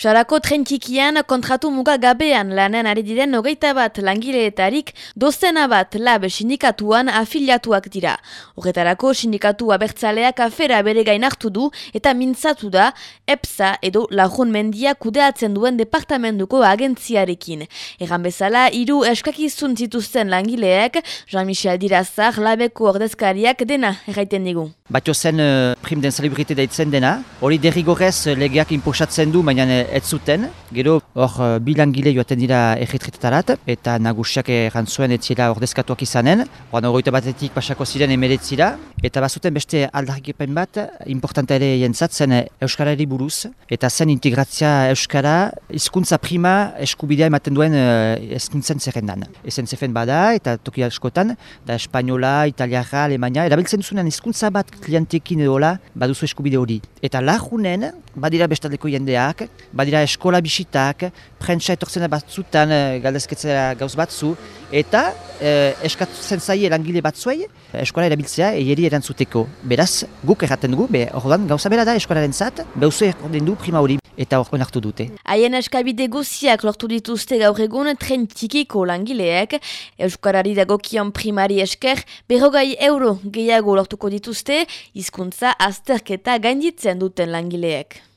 Sarako trentikian kontratu muga gabean lanen ari diren hogeita bat langileetarik dozena bat lab sindikatuan afiliatuak dira. Horretarako sindikatu abertzaleak afera bere gain hartu du eta mintzatu da EPSA edo lagun mendia kudeatzen duen departamentuko agentziarekin. Egan bezala, hiru eskakizun zituzten langileek, Jean-Michel Dirazar labeko ordezkariak dena erraiten digu. Batio zen uh, prim den salibrite daitzen dena, hori derrigorez legeak inposatzen du, baina ez zuten. Gero hor uh, bilangile joaten dira erretretarat eta nagusiak errantzuen etzira ordezkatuak izanen. Horan horretu batetik pasako ziren emeretzira. Eta bazuten beste aldarrikepen bat, importanta ere jentzatzen Euskarari buruz. Eta zen integrazia Euskara hizkuntza prima eskubidea ematen duen uh, eskuntzen zerrendan. Ezen zefen bada eta toki askotan, da Espainola, Italiara, Alemania, erabiltzen duzunean hizkuntza bat klientekin edola baduzu eskubide hori. Eta lagunen, badira bestaldeko jendeak, badira eskola bisitak, prentsa etortzen batzutan e, galdezketzera gauz batzu, eta e, eskatzen zaie langile batzuei eskola erabiltzea eieri erantzuteko. Beraz, guk erraten dugu, be, orduan gauza bera da eskolaren zat, behuzu erraten du prima hori eta hor hartu dute. Haien eskabide guziak lortu dituzte gaur egun tren tikiko langileek, Euskarari dagokion primari esker, berrogai euro gehiago lortuko dituzte, hizkuntza azterketa gainditzen duten langileek.